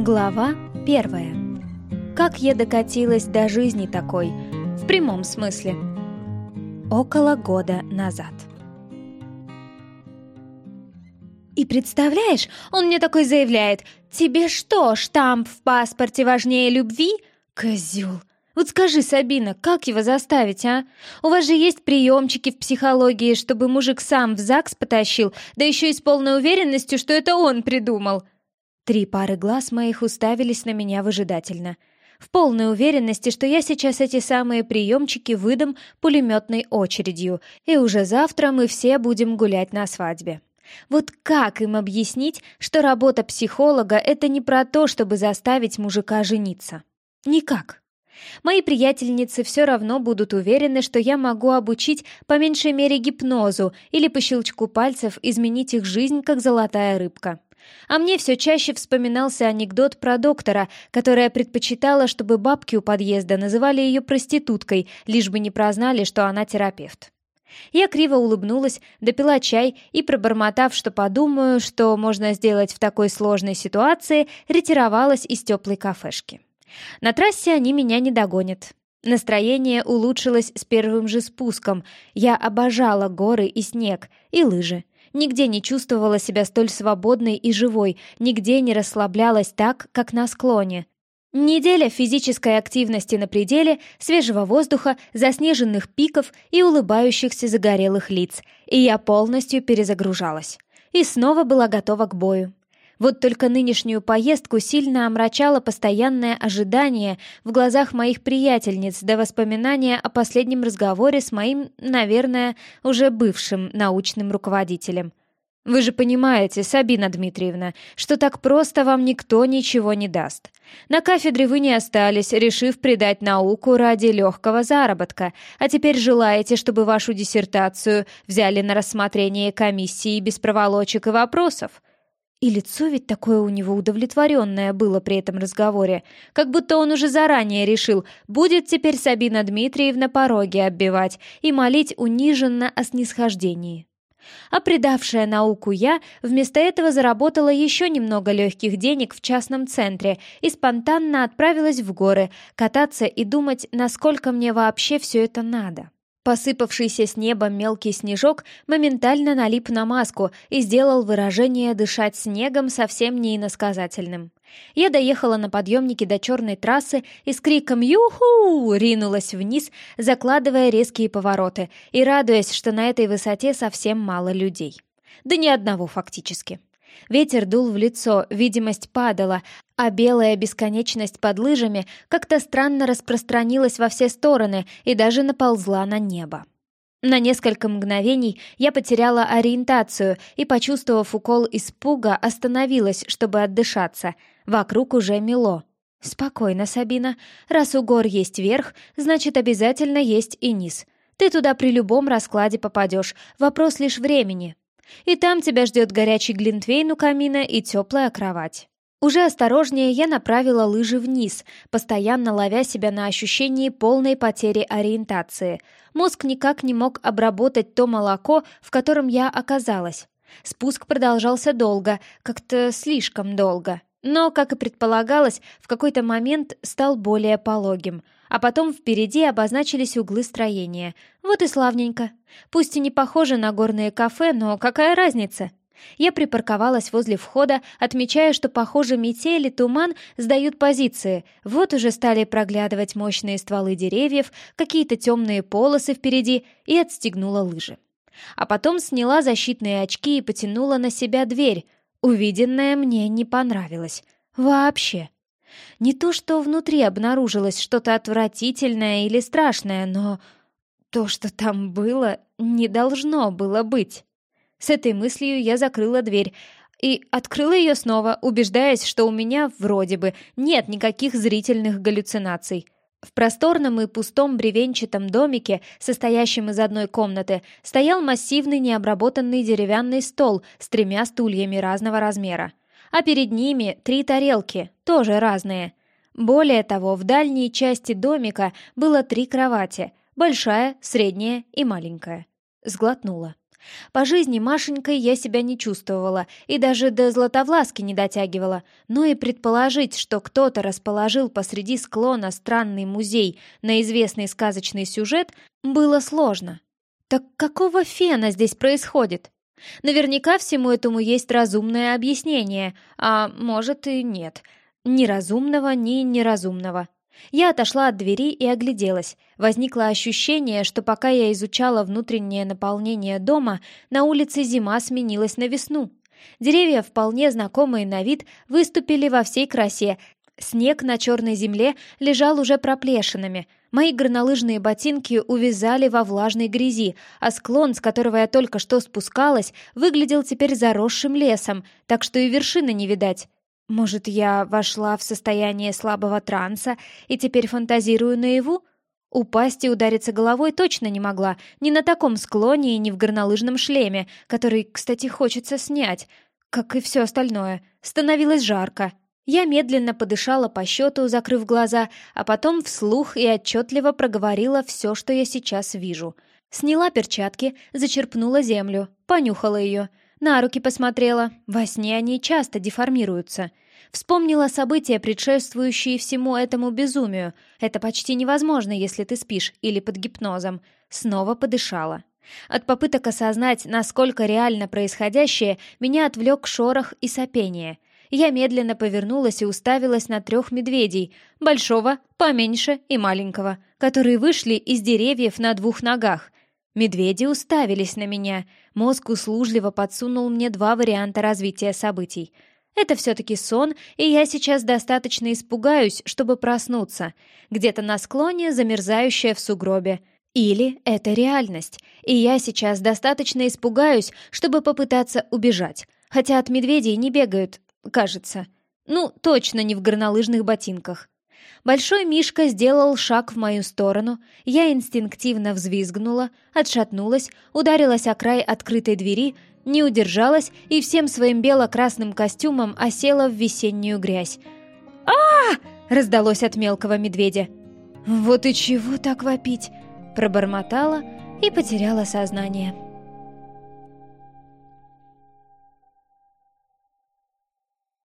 Глава первая. Как я докатилась до жизни такой, в прямом смысле. Около года назад. И представляешь, он мне такой заявляет, «Тебе что, штамп в паспорте важнее любви?» Козел. Вот скажи, Сабина, как его заставить, а? У вас же есть приемчики в психологии, чтобы мужик сам в ЗАГС потащил, да еще и с полной уверенностью, что это он придумал. Три пары глаз моих уставились на меня выжидательно. В полной уверенности, что я сейчас эти самые приемчики выдам пулеметной очередью, и уже завтра мы все будем гулять на свадьбе. Вот как им объяснить, что работа психолога — это не про то, чтобы заставить мужика жениться? Никак. Мои приятельницы все равно будут уверены, что я могу обучить по меньшей мере гипнозу или по щелчку пальцев изменить их жизнь, как золотая рыбка. А мне все чаще вспоминался анекдот про доктора, которая предпочитала, чтобы бабки у подъезда называли ее проституткой, лишь бы не прознали, что она терапевт. Я криво улыбнулась, допила чай и, пробормотав, что подумаю, что можно сделать в такой сложной ситуации, ретировалась из теплой кафешки. На трассе они меня не догонят. Настроение улучшилось с первым же спуском. Я обожала горы и снег, и лыжи. Нигде не чувствовала себя столь свободной и живой, нигде не расслаблялась так, как на склоне. Неделя физической активности на пределе, свежего воздуха, заснеженных пиков и улыбающихся загорелых лиц, и я полностью перезагружалась. И снова была готова к бою. Вот только нынешнюю поездку сильно омрачало постоянное ожидание в глазах моих приятельниц до воспоминания о последнем разговоре с моим, наверное, уже бывшим научным руководителем. Вы же понимаете, Сабина Дмитриевна, что так просто вам никто ничего не даст. На кафедре вы не остались, решив предать науку ради легкого заработка, а теперь желаете, чтобы вашу диссертацию взяли на рассмотрение комиссии без проволочек и вопросов. И лицо ведь такое у него удовлетворенное было при этом разговоре, как будто он уже заранее решил, будет теперь Сабина Дмитриевна пороги оббивать и молить униженно о снисхождении. А предавшая науку я вместо этого заработала еще немного легких денег в частном центре и спонтанно отправилась в горы кататься и думать, насколько мне вообще все это надо. Посыпавшийся с неба мелкий снежок моментально налип на маску и сделал выражение «дышать снегом» совсем не иносказательным. Я доехала на подъемнике до черной трассы и с криком «Юху!» ринулась вниз, закладывая резкие повороты и радуясь, что на этой высоте совсем мало людей. Да ни одного фактически. Ветер дул в лицо, видимость падала, а белая бесконечность под лыжами как-то странно распространилась во все стороны и даже наползла на небо. На несколько мгновений я потеряла ориентацию и, почувствовав укол испуга, остановилась, чтобы отдышаться. Вокруг уже мело. «Спокойно, Сабина. Раз у гор есть верх, значит, обязательно есть и низ. Ты туда при любом раскладе попадешь. Вопрос лишь времени. И там тебя ждет горячий глинтвейн у камина и теплая кровать. Уже осторожнее я направила лыжи вниз, постоянно ловя себя на ощущении полной потери ориентации. Мозг никак не мог обработать то молоко, в котором я оказалась. Спуск продолжался долго, как-то слишком долго. Но, как и предполагалось, в какой-то момент стал более пологим — а потом впереди обозначились углы строения. Вот и славненько. Пусть и не похоже на горные кафе, но какая разница? Я припарковалась возле входа, отмечая, что, похоже, метель и туман сдают позиции. Вот уже стали проглядывать мощные стволы деревьев, какие-то темные полосы впереди, и отстегнула лыжи. А потом сняла защитные очки и потянула на себя дверь. Увиденное мне не понравилось. Вообще. Не то, что внутри обнаружилось что-то отвратительное или страшное, но то, что там было, не должно было быть. С этой мыслью я закрыла дверь и открыла ее снова, убеждаясь, что у меня, вроде бы, нет никаких зрительных галлюцинаций. В просторном и пустом бревенчатом домике, состоящем из одной комнаты, стоял массивный необработанный деревянный стол с тремя стульями разного размера а перед ними три тарелки, тоже разные. Более того, в дальней части домика было три кровати, большая, средняя и маленькая. Сглотнула. По жизни Машенькой я себя не чувствовала и даже до Златовласки не дотягивала, но и предположить, что кто-то расположил посреди склона странный музей на известный сказочный сюжет, было сложно. Так какого фена здесь происходит? Наверняка всему этому есть разумное объяснение, а может и нет. Ни разумного, ни неразумного. Я отошла от двери и огляделась. Возникло ощущение, что пока я изучала внутреннее наполнение дома, на улице зима сменилась на весну. Деревья, вполне знакомые на вид, выступили во всей красе. Снег на черной земле лежал уже проплешинами. Мои горнолыжные ботинки увязали во влажной грязи, а склон, с которого я только что спускалась, выглядел теперь заросшим лесом, так что и вершины не видать. Может, я вошла в состояние слабого транса и теперь фантазирую наяву? Упасть и удариться головой точно не могла, ни на таком склоне и ни в горнолыжном шлеме, который, кстати, хочется снять. Как и все остальное. Становилось жарко. Я медленно подышала по счету, закрыв глаза, а потом вслух и отчетливо проговорила все, что я сейчас вижу. Сняла перчатки, зачерпнула землю, понюхала ее — на руки посмотрела. Во сне они часто деформируются. Вспомнила события, предшествующие всему этому безумию. Это почти невозможно, если ты спишь или под гипнозом. Снова подышала. От попыток осознать, насколько реально происходящее, меня отвлек шорох и сопение. Я медленно повернулась и уставилась на трех медведей, большого, поменьше и маленького, которые вышли из деревьев на двух ногах. Медведи уставились на меня. Мозг услужливо подсунул мне два варианта развития событий. Это все-таки сон, и я сейчас достаточно испугаюсь, чтобы проснуться. Где-то на склоне, замерзающая в сугробе. Или это реальность, и я сейчас достаточно испугаюсь, чтобы попытаться убежать. Хотя от медведей не бегают, кажется. Ну, точно не в горнолыжных ботинках. Большой Мишка сделал шаг в мою сторону, я инстинктивно взвизгнула, отшатнулась, ударилась о край открытой двери, не удержалась и всем своим бело-красным костюмом осела в весеннюю грязь. а, раздалось от мелкого медведя. «Вот и чего так вопить?» пробормотала и потеряла сознание.